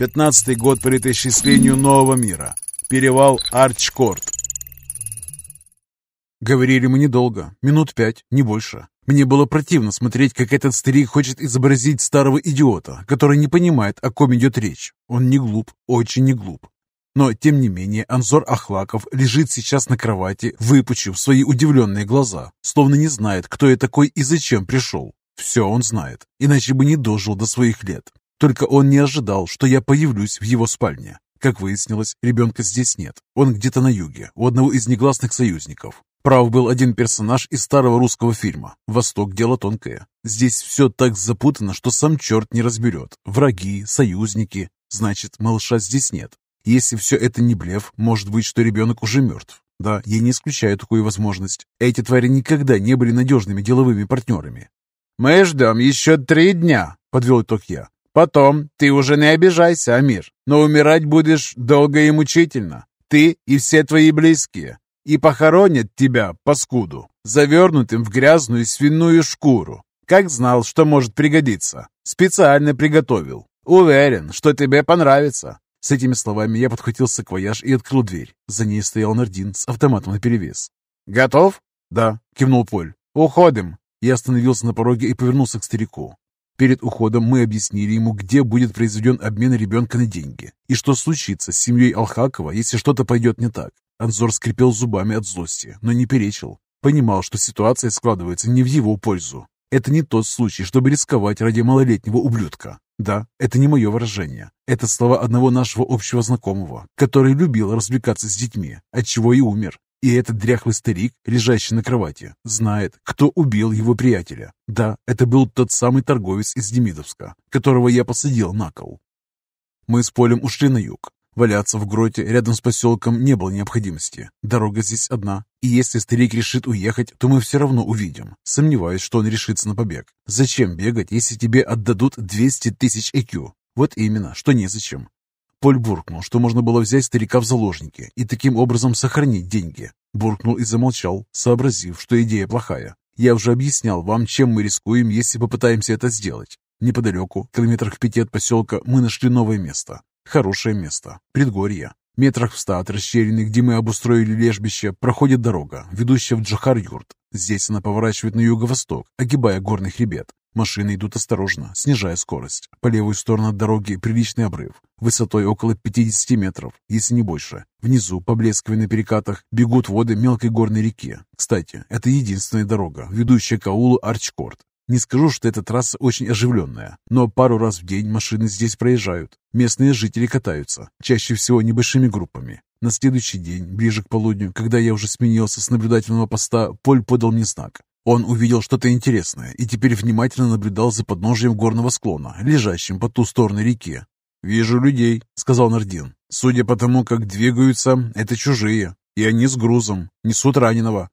Пятнадцатый год по летоисчислению нового мира. Перевал Арчкорт. Говорили мы недолго, минут пять, не больше. Мне было противно смотреть, как этот старик хочет изобразить старого идиота, который не понимает, о ком идет речь. Он не глуп, очень не глуп. Но, тем не менее, Анзор Ахлаков лежит сейчас на кровати, выпучив свои удивленные глаза, словно не знает, кто я такой и зачем пришел. Все он знает, иначе бы не дожил до своих лет. Только он не ожидал, что я появлюсь в его спальне. Как выяснилось, ребенка здесь нет. Он где-то на юге, у одного из негласных союзников. Прав был один персонаж из старого русского фильма «Восток – дело тонкое». Здесь все так запутано, что сам черт не разберет. Враги, союзники. Значит, малыша здесь нет. Если все это не блеф, может быть, что ребенок уже мертв. Да, я не исключаю такую возможность. Эти твари никогда не были надежными деловыми партнерами. «Мы ждем еще три дня», — подвел итог я. «Потом ты уже не обижайся, Амир, но умирать будешь долго и мучительно. Ты и все твои близкие. И похоронят тебя, паскуду, завернутым в грязную свиную шкуру. Как знал, что может пригодиться. Специально приготовил. Уверен, что тебе понравится. С этими словами я подхватил саквояж и открыл дверь. За ней стоял Нардин с автоматом наперевес. «Готов?» «Да», — кивнул Поль. «Уходим». Я остановился на пороге и повернулся к старику. Перед уходом мы объяснили ему, где будет произведен обмен ребенка на деньги, и что случится с семьей Алхакова, если что-то пойдет не так. Анзор скрипел зубами от злости, но не перечил. Понимал, что ситуация складывается не в его пользу. Это не тот случай, чтобы рисковать ради малолетнего ублюдка. Да, это не мое выражение. Это слова одного нашего общего знакомого, который любил развлекаться с детьми, отчего и умер. И этот дряхлый старик, лежащий на кровати, знает, кто убил его приятеля. Да, это был тот самый торговец из Демидовска, которого я посадил на кол. Мы с Полем ушли на юг. Валяться в гроте рядом с поселком не было необходимости. Дорога здесь одна, и если старик решит уехать, то мы все равно увидим. Сомневаюсь, что он решится на побег. Зачем бегать, если тебе отдадут 200 тысяч IQ? Вот именно, что незачем. Поль буркнул, что можно было взять старика в заложники и таким образом сохранить деньги. Буркнул и замолчал, сообразив, что идея плохая. Я уже объяснял вам, чем мы рискуем, если попытаемся это сделать. Неподалеку, километрах пяти от поселка, мы нашли новое место. Хорошее место. Предгорье. Метрах в ста от расщелины, где мы обустроили лежбище, проходит дорога, ведущая в Джахар-Юрт. Здесь она поворачивает на юго-восток, огибая горный хребет. Машины идут осторожно, снижая скорость. По левую сторону от дороги приличный обрыв, высотой около 50 метров, если не больше. Внизу, поблескивая на перекатах, бегут воды мелкой горной реки. Кстати, это единственная дорога, ведущая к аулу Арчкорт. Не скажу, что эта трасса очень оживленная, но пару раз в день машины здесь проезжают. Местные жители катаются, чаще всего небольшими группами. На следующий день, ближе к полудню, когда я уже сменился с наблюдательного поста, Поль подал мне знак. Он увидел что-то интересное и теперь внимательно наблюдал за подножием горного склона, лежащим по ту сторону реки. «Вижу людей», — сказал Нардин. «Судя по тому, как двигаются, это чужие, и они с грузом, несут раненого.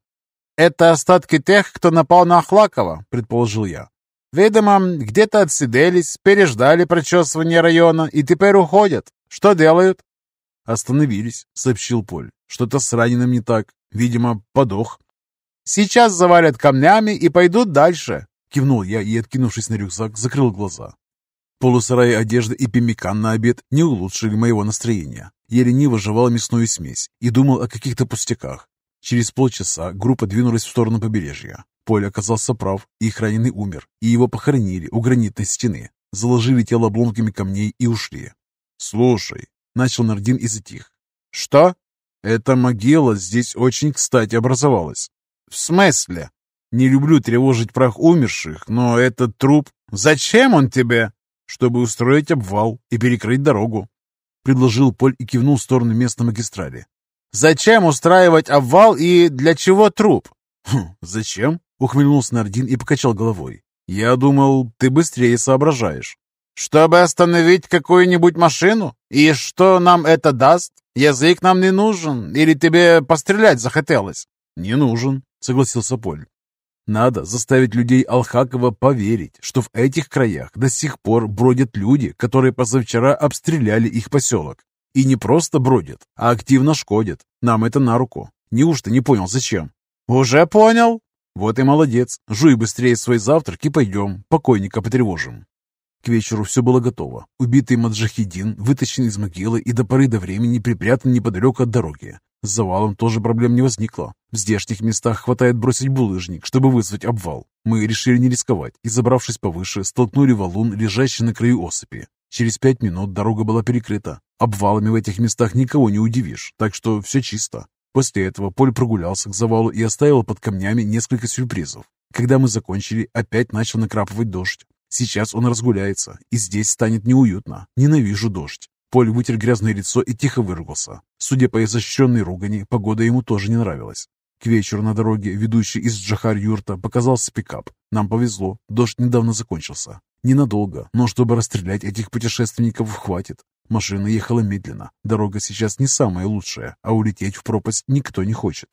«Это остатки тех, кто напал на Ахлакова», — предположил я. «Видимо, где-то отсиделись, переждали прочесывание района и теперь уходят. Что делают?» «Остановились», — сообщил Поль. «Что-то с раненым не так. Видимо, подох». «Сейчас завалят камнями и пойдут дальше», — кивнул я и, откинувшись на рюкзак, закрыл глаза. Полусарай одежды и пимикан на обед не улучшили моего настроения. Я лениво жевал мясную смесь и думал о каких-то пустяках. Через полчаса группа двинулась в сторону побережья. Поле оказался прав, их раненый умер, и его похоронили у гранитной стены. Заложили тело обломками камней и ушли. «Слушай», — начал Нардин и затих. «Что?» «Эта могила здесь очень кстати образовалась». «В смысле?» «Не люблю тревожить прах умерших, но этот труп...» «Зачем он тебе?» «Чтобы устроить обвал и перекрыть дорогу», — предложил Поль и кивнул в сторону места магистрали. Зачем устраивать обвал и для чего труп? Хм, зачем? Ухмыльнулся Нардин и покачал головой. Я думал, ты быстрее соображаешь. Чтобы остановить какую-нибудь машину? И что нам это даст? Язык нам не нужен? Или тебе пострелять захотелось? Не нужен, согласился Поль. Надо заставить людей Алхакова поверить, что в этих краях до сих пор бродят люди, которые позавчера обстреляли их поселок. И не просто бродят, а активно шкодят. Нам это на руку. Неужто не понял, зачем? Уже понял? Вот и молодец. Жуй быстрее свой завтрак и пойдем, покойника потревожим. К вечеру все было готово. Убитый Маджахидин вытащен из могилы и до поры до времени припрятан неподалеку от дороги. С завалом тоже проблем не возникло. В здешних местах хватает бросить булыжник, чтобы вызвать обвал. Мы решили не рисковать и, забравшись повыше, столкнули валун, лежащий на краю осыпи. Через пять минут дорога была перекрыта. Обвалами в этих местах никого не удивишь, так что все чисто. После этого Поль прогулялся к завалу и оставил под камнями несколько сюрпризов. Когда мы закончили, опять начал накрапывать дождь. Сейчас он разгуляется, и здесь станет неуютно. Ненавижу дождь. Поль вытер грязное лицо и тихо выругался. Судя по изощренной ругани, погода ему тоже не нравилась. К вечеру на дороге, ведущей из Джахар-юрта, показался пикап. Нам повезло, дождь недавно закончился. Ненадолго, но чтобы расстрелять этих путешественников хватит. Машина ехала медленно. Дорога сейчас не самая лучшая, а улететь в пропасть никто не хочет.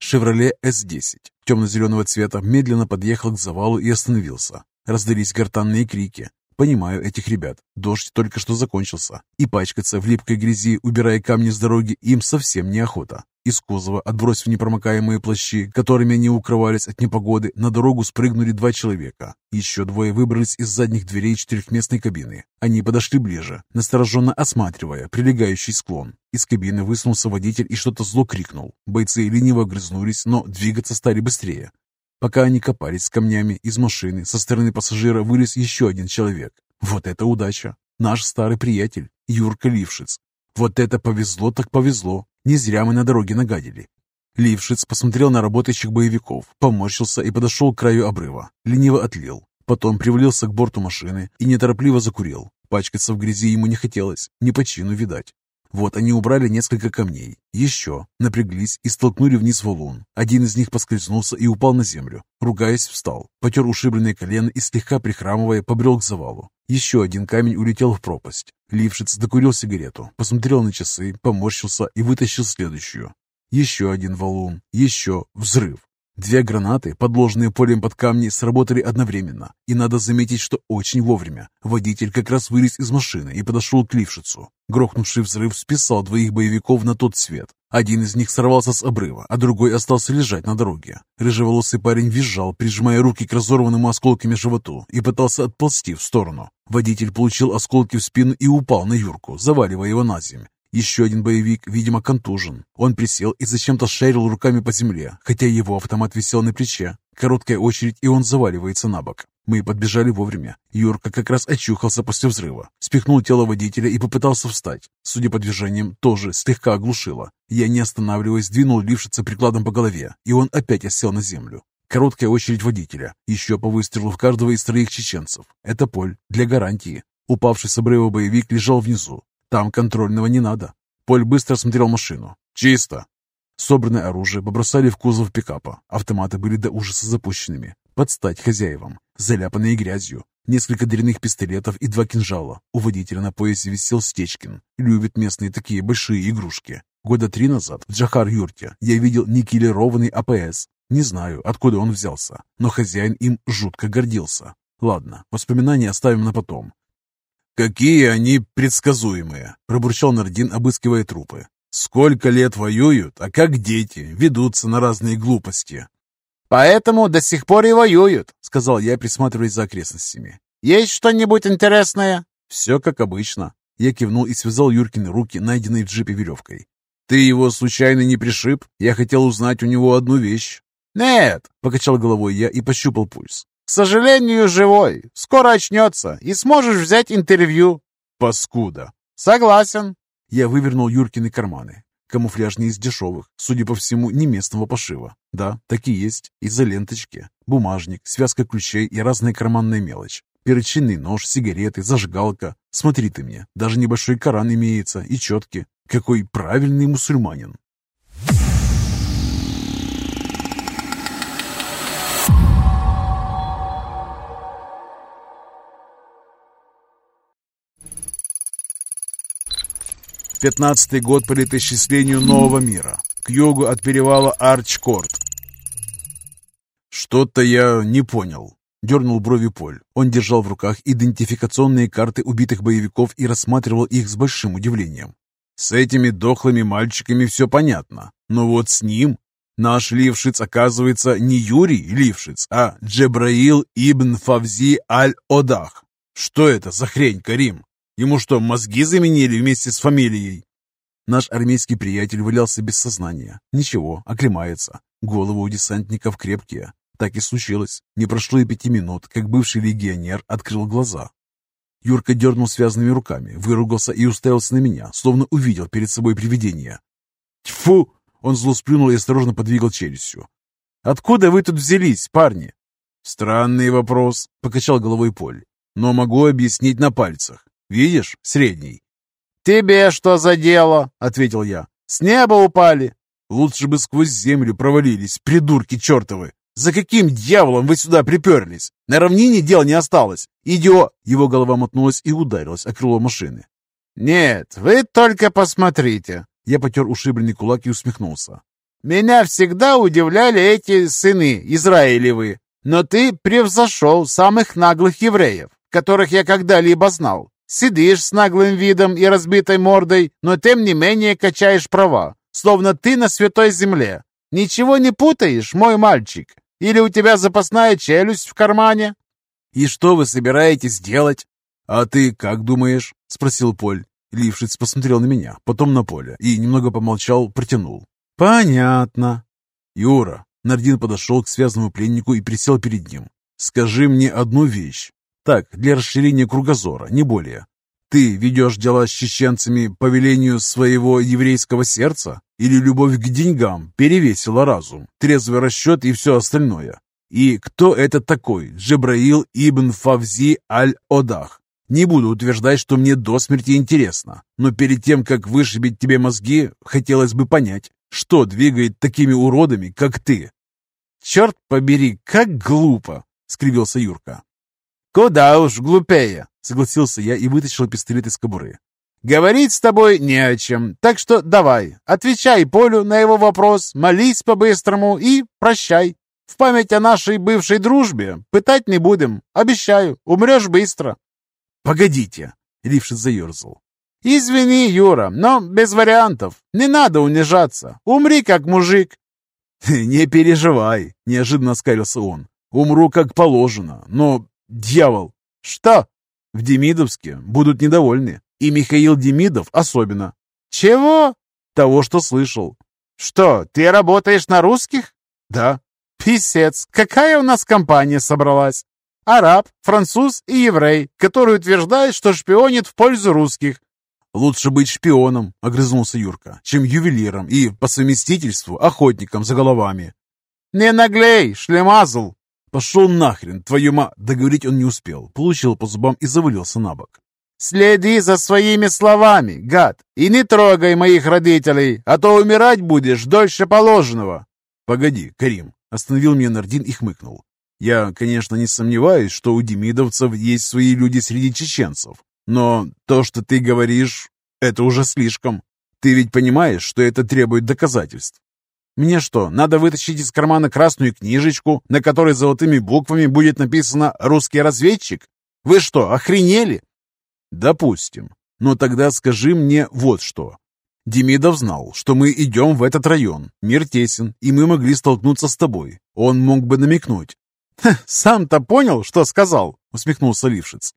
«Шевроле С-10» темно-зеленого цвета медленно подъехал к завалу и остановился. Раздались гортанные крики. Понимаю этих ребят. Дождь только что закончился, и пачкаться в липкой грязи, убирая камни с дороги, им совсем неохота. Из кузова, отбросив непромокаемые плащи, которыми они укрывались от непогоды, на дорогу спрыгнули два человека. Еще двое выбрались из задних дверей четырехместной кабины. Они подошли ближе, настороженно осматривая прилегающий склон. Из кабины высунулся водитель и что-то зло крикнул. Бойцы лениво огрызнулись, но двигаться стали быстрее. Пока они копались с камнями, из машины со стороны пассажира вылез еще один человек. Вот это удача! Наш старый приятель, Юрка Лившиц. Вот это повезло так повезло. Не зря мы на дороге нагадили. Лившиц посмотрел на работающих боевиков, поморщился и подошел к краю обрыва. Лениво отлил. Потом привалился к борту машины и неторопливо закурил. Пачкаться в грязи ему не хотелось, не по чину видать. Вот они убрали несколько камней. Еще. Напряглись и столкнули вниз валун. Один из них поскользнулся и упал на землю. Ругаясь, встал. Потер ушибленное колено и, слегка прихрамывая, побрел к завалу. Еще один камень улетел в пропасть. Лившиц докурил сигарету, посмотрел на часы, поморщился и вытащил следующую. Еще один валун. Еще взрыв. Две гранаты, подложенные полем под камни, сработали одновременно. И надо заметить, что очень вовремя. Водитель как раз вылез из машины и подошел к Лившицу. Грохнувший взрыв списал двоих боевиков на тот свет. Один из них сорвался с обрыва, а другой остался лежать на дороге. Рыжеволосый парень визжал, прижимая руки к разорванному осколками животу и пытался отползти в сторону. Водитель получил осколки в спину и упал на Юрку, заваливая его на землю. Еще один боевик, видимо, контужен. Он присел и зачем-то шарил руками по земле, хотя его автомат висел на плече. Короткая очередь, и он заваливается на бок. Мы подбежали вовремя. Юрка как раз очухался после взрыва. Спихнул тело водителя и попытался встать. Судя по движениям, тоже слегка оглушило. Я, не останавливаясь, двинул лившица прикладом по голове, и он опять осел на землю. Короткая очередь водителя. Еще по выстрелу в каждого из троих чеченцев. Это поль. Для гарантии. Упавший с обрыва боевик лежал внизу. Там контрольного не надо. Поль быстро осмотрел машину. Чисто. Собранное оружие побросали в кузов пикапа. Автоматы были до ужаса запущенными. Под стать хозяевам. Заляпанные грязью. Несколько дряных пистолетов и два кинжала. У водителя на поясе висел Стечкин. Любит местные такие большие игрушки. Года три назад в Джахар-юрте я видел никелированный АПС. Не знаю, откуда он взялся, но хозяин им жутко гордился. Ладно, воспоминания оставим на потом. «Какие они предсказуемые!» – пробурчал Нардин, обыскивая трупы. «Сколько лет воюют, а как дети, ведутся на разные глупости!» «Поэтому до сих пор и воюют», — сказал я, присматриваясь за окрестностями. «Есть что-нибудь интересное?» «Все как обычно». Я кивнул и связал Юркины руки, найденной в джипе веревкой. «Ты его случайно не пришиб? Я хотел узнать у него одну вещь». «Нет», — покачал головой я и пощупал пульс. К сожалению, живой. Скоро очнется, и сможешь взять интервью. Паскуда. Согласен. Я вывернул Юркины карманы. Камуфляж не из дешевых, судя по всему, не местного пошива. Да, такие есть. Из-за ленточки. Бумажник, связка ключей и разная карманная мелочь. Перочинный нож, сигареты, зажигалка. Смотри ты мне, даже небольшой Коран имеется и четки. Какой правильный мусульманин. Пятнадцатый год по летоисчислению нового мира. К югу от перевала Арчкорт. «Что-то я не понял», — дернул брови Поль. Он держал в руках идентификационные карты убитых боевиков и рассматривал их с большим удивлением. «С этими дохлыми мальчиками все понятно, но вот с ним Наш Лившиц, оказывается, не Юрий Лившиц, а Джебраил ибн Фавзи аль-Одах. «Что это за хрень, Карим? Ему что, мозги заменили вместе с фамилией?» Наш армейский приятель валялся без сознания. Ничего, оклемается. Головы у десантников крепкие. Так и случилось. Не прошло и пяти минут, как бывший легионер открыл глаза. Юрка дернул связанными руками, выругался и уставился на меня, словно увидел перед собой привидение. «Тьфу!» Он зло сплюнул и осторожно подвигал челюстью. «Откуда вы тут взялись, парни?» «Странный вопрос», — покачал головой Поль. «Но могу объяснить на пальцах. Видишь, средний. «Тебе что за дело?» — ответил я. «С неба упали!» «Лучше бы сквозь землю провалились, придурки чертовы! За каким дьяволом вы сюда приперлись? На равнине дел не осталось! Идио!» Его голова мотнулась и ударилась о крыло машины. «Нет, вы только посмотрите!» Я потер ушибленный кулак и усмехнулся. «Меня всегда удивляли эти сыны Израилевы, но ты превзошел самых наглых евреев, которых я когда-либо знал. Сидишь с наглым видом и разбитой мордой, но тем не менее качаешь права, словно ты на святой земле. Ничего не путаешь, мой мальчик? Или у тебя запасная челюсть в кармане?» «И что вы собираетесь делать?» «А ты как думаешь?» — спросил Поль. Лившиц посмотрел на меня, потом на Поля и, немного помолчал, протянул. «Понятно». «Юра». Нардин подошел к связанному пленнику и присел перед ним. «Скажи мне одну вещь. Так, для расширения кругозора, не более. Ты ведешь дела с чеченцами по велению своего еврейского сердца? Или любовь к деньгам перевесила разум, трезвый расчет и все остальное? И кто это такой, Джебраил ибн Фавзи аль-Одах? Не буду утверждать, что мне до смерти интересно, но перед тем, как вышибить тебе мозги, хотелось бы понять, что двигает такими уродами, как ты. «Черт побери, как глупо!» — скривился Юрка. «Куда уж глупее», — согласился я и вытащил пистолет из кобуры. «Говорить с тобой не о чем, так что давай, отвечай Полю на его вопрос, молись по-быстрому и прощай. В память о нашей бывшей дружбе пытать не будем, обещаю, умрешь быстро». «Погодите», — Лившиц заерзал. «Извини, Юра, но без вариантов. Не надо унижаться. Умри как мужик». «Не переживай», — неожиданно оскалился он. «Умру как положено, но Дьявол! Что? В Демидовске будут недовольны. И Михаил Демидов особенно. Чего? Того, что слышал. Что, ты работаешь на русских? Да. Писец, какая у нас компания собралась? Араб, француз и еврей, который утверждает, что шпионит в пользу русских. «Лучше быть шпионом», — огрызнулся Юрка, «чем ювелиром и, по совместительству, охотником за головами». «Не наглей, шлемазл!» «Пошел нахрен, твою ма...» Договорить он не успел, получил по зубам и завалился на бок. «Следи за своими словами, гад, и не трогай моих родителей, а то умирать будешь дольше положенного!» «Погоди, Карим!» Остановил меня Нардин и хмыкнул. «Я, конечно, не сомневаюсь, что у демидовцев есть свои люди среди чеченцев, но то, что ты говоришь, это уже слишком. Ты ведь понимаешь, что это требует доказательств. Мне что, надо вытащить из кармана красную книжечку, на которой золотыми буквами будет написано «Русский разведчик»? Вы что, охренели? Допустим. Но тогда скажи мне вот что. Демидов знал, что мы идем в этот район. Мир тесен, и мы могли столкнуться с тобой. Он мог бы намекнуть. «Сам-то понял, что сказал?» — усмехнулся Лившиц.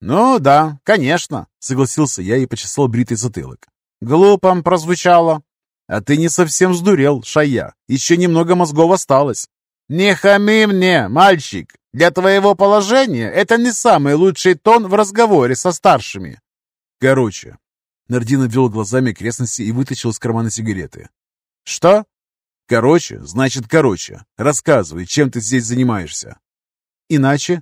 «Ну да, конечно», — согласился я и почесал бритый затылок. «Глупом прозвучало, а ты не совсем сдурел, Шая. Еще немного мозгов осталось. Не хами мне, мальчик. Для твоего положения это не самый лучший тон в разговоре со старшими. Короче. Нардин обвел глазами окрестности и вытащил из кармана сигареты. Что? Короче, значит короче. Рассказывай, чем ты здесь занимаешься. Иначе?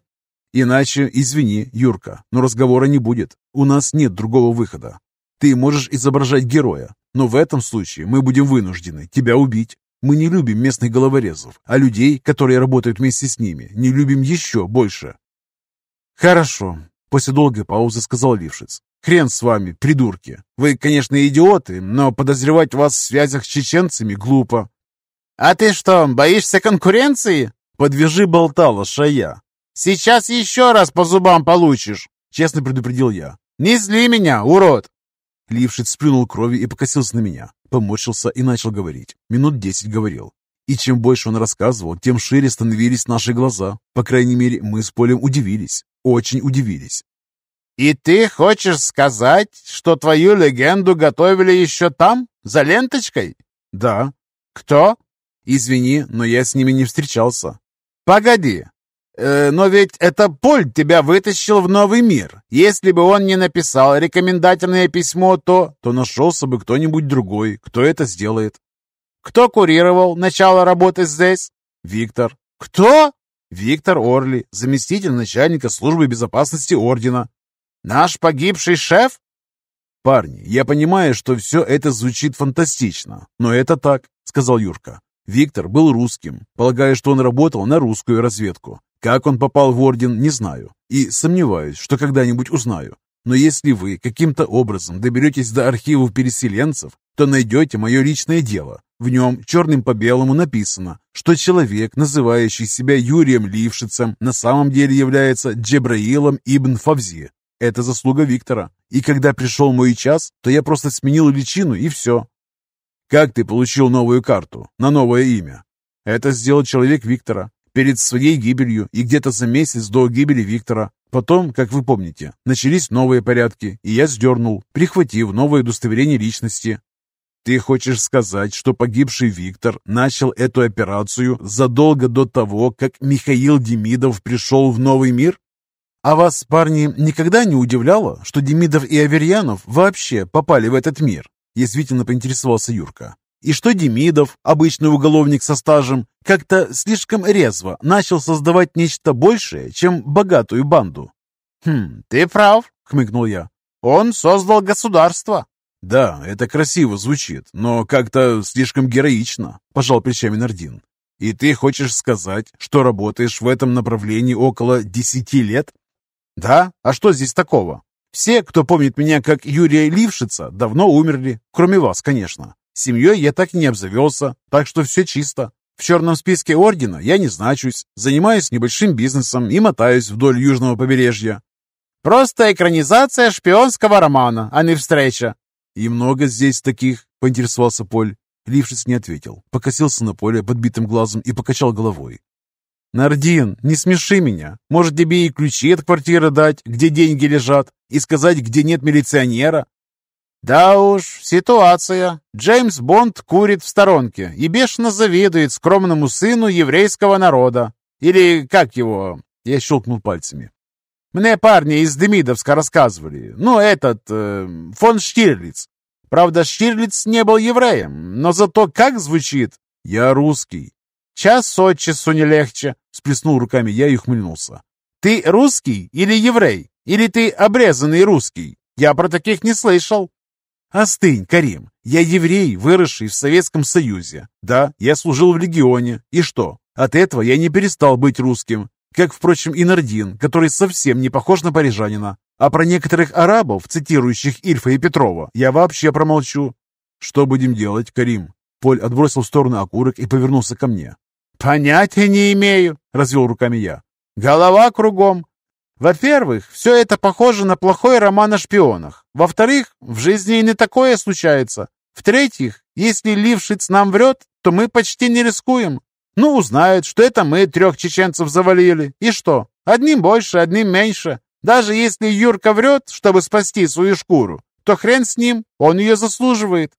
Иначе, извини, Юрка, но разговора не будет. У нас нет другого выхода. Ты можешь изображать героя, но в этом случае мы будем вынуждены тебя убить. Мы не любим местных головорезов, а людей, которые работают вместе с ними, не любим еще больше. Хорошо, после долгой паузы сказал Лившиц. Хрен с вами, придурки. Вы, конечно, идиоты, но подозревать вас в связях с чеченцами глупо. А ты что, боишься конкуренции? Подвяжи болтала, шая. Сейчас еще раз по зубам получишь, честно предупредил я. Не зли меня, урод. Лившиц сплюнул крови и покосился на меня. Поморщился и начал говорить. Минут десять говорил. И чем больше он рассказывал, тем шире становились наши глаза. По крайней мере, мы с Полем удивились. Очень удивились. «И ты хочешь сказать, что твою легенду готовили еще там, за ленточкой?» «Да». «Кто?» «Извини, но я с ними не встречался». «Погоди, э, но ведь это Поль тебя вытащил в новый мир. Если бы он не написал рекомендательное письмо, то...» «То нашелся бы кто-нибудь другой, кто это сделает». «Кто курировал начало работы здесь?» «Виктор». «Кто?» «Виктор Орли, заместитель начальника службы безопасности Ордена». «Наш погибший шеф?» «Парни, я понимаю, что все это звучит фантастично, но это так», — сказал Юрка. Виктор был русским. Полагаю, что он работал на русскую разведку. Как он попал в Орден, не знаю. И сомневаюсь, что когда-нибудь узнаю. Но если вы каким-то образом доберетесь до архивов переселенцев, то найдете мое личное дело. В нем черным по белому написано, что человек, называющий себя Юрием Лившицем, на самом деле является Джебраилом ибн Фавзи. Это заслуга Виктора. И когда пришел мой час, то я просто сменил личину и все. Как ты получил новую карту на новое имя? Это сделал человек Виктора перед своей гибелью и где-то за месяц до гибели Виктора. Потом, как вы помните, начались новые порядки, и я сдернул, прихватив новое удостоверение личности. Ты хочешь сказать, что погибший Виктор начал эту операцию задолго до того, как Михаил Демидов пришел в новый мир? А вас, парни, никогда не удивляло, что Демидов и Аверьянов вообще попали в этот мир? Язвительно поинтересовался Юрка. И что Демидов, обычный уголовник со стажем, как-то слишком резво начал создавать нечто большее, чем богатую банду. «Хм, ты прав», — хмыкнул я. «Он создал государство». «Да, это красиво звучит, но как-то слишком героично», — пожал плечами Нардин. «И ты хочешь сказать, что работаешь в этом направлении около десяти лет?» «Да, а что здесь такого? Все, кто помнит меня как Юрия Лившица, давно умерли, кроме вас, конечно. Семьей я так и не обзавелся, так что все чисто. В черном списке ордена я не значусь, занимаюсь небольшим бизнесом и мотаюсь вдоль южного побережья. Просто экранизация шпионского романа, а не встреча. И много здесь таких, поинтересовался Поль. Лившиц не ответил, покосился на поле подбитым глазом и покачал головой. «Нардин, не смеши меня. Может, тебе и ключи от квартиры дать, где деньги лежат, и сказать, где нет милиционера?» «Да уж, ситуация. Джеймс Бонд курит в сторонке и бешено завидует скромному сыну еврейского народа. Или как его?» Я щелкнул пальцами. «Мне парни из Демидовска рассказывали. Ну, этот, э, фон Штирлиц. Правда, Штирлиц не был евреем, но зато как звучит? Я русский. Час от часу не легче, сплеснул руками я и ухмыльнулся. Ты русский или еврей? Или ты обрезанный русский? Я про таких не слышал. Остынь, Карим. Я еврей, выросший в Советском Союзе. Да, я служил в легионе. И что? От этого я не перестал быть русским. Как, впрочем, и Нардин, который совсем не похож на парижанина. А про некоторых арабов, цитирующих Ильфа и Петрова, я вообще промолчу. Что будем делать, Карим? Поль отбросил в сторону окурок и повернулся ко мне. «Понятия не имею», — развел руками я. «Голова кругом. Во-первых, все это похоже на плохой роман о шпионах. Во-вторых, в жизни и не такое случается. В-третьих, если Лившиц нам врет, то мы почти не рискуем. Ну, узнают, что это мы трех чеченцев завалили. И что? Одним больше, одним меньше. Даже если Юрка врет, чтобы спасти свою шкуру, то хрен с ним, он ее заслуживает.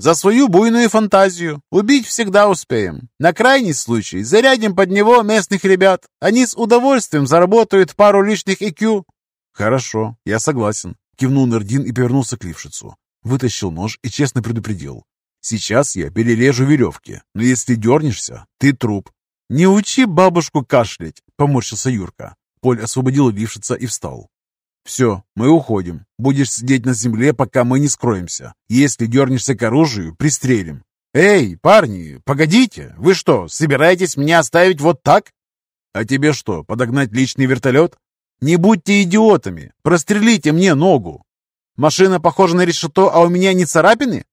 За свою буйную фантазию. Убить всегда успеем. На крайний случай зарядим под него местных ребят. Они с удовольствием заработают пару лишних IQ. Хорошо, я согласен. Кивнул Нардин и повернулся к Лившицу. Вытащил нож и честно предупредил. Сейчас я перережу веревки, но если дернешься, ты труп. Не учи бабушку кашлять, поморщился Юрка. Поль освободил Лившица и встал. «Все, мы уходим. Будешь сидеть на земле, пока мы не скроемся. Если дернешься к оружию, пристрелим». «Эй, парни, погодите! Вы что, собираетесь меня оставить вот так?» «А тебе что, подогнать личный вертолет?» «Не будьте идиотами! Прострелите мне ногу!» «Машина похожа на решето, а у меня не царапины?»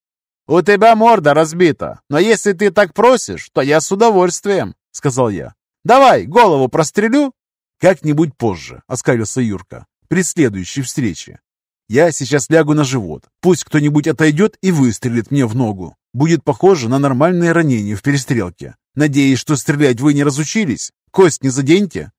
«У тебя морда разбита, но если ты так просишь, то я с удовольствием», — сказал я. «Давай, голову прострелю?» «Как-нибудь позже», — оскалился Юрка при следующей встрече. Я сейчас лягу на живот. Пусть кто-нибудь отойдет и выстрелит мне в ногу. будет похоже на нормальное ранение в перестрелке. Надеюсь, что стрелять вы не разучились? Кость не заденьте?»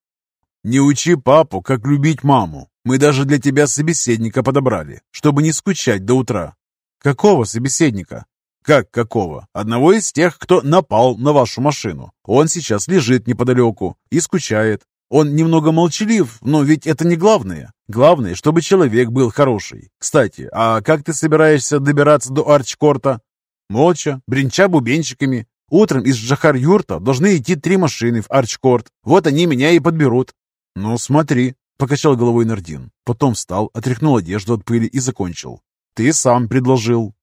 «Не учи папу, как любить маму. Мы даже для тебя собеседника подобрали, чтобы не скучать до утра». «Какого собеседника?» «Как какого? Одного из тех, кто напал на вашу машину. Он сейчас лежит неподалеку и скучает. Он немного молчалив, но ведь это не главное. Главное, чтобы человек был хороший. Кстати, а как ты собираешься добираться до Арчкорта? Молча, бренча бубенчиками. Утром из Джахар-Юрта должны идти три машины в Арчкорт. Вот они меня и подберут. Ну, смотри, покачал головой Нардин. Потом встал, отряхнул одежду от пыли и закончил. Ты сам предложил.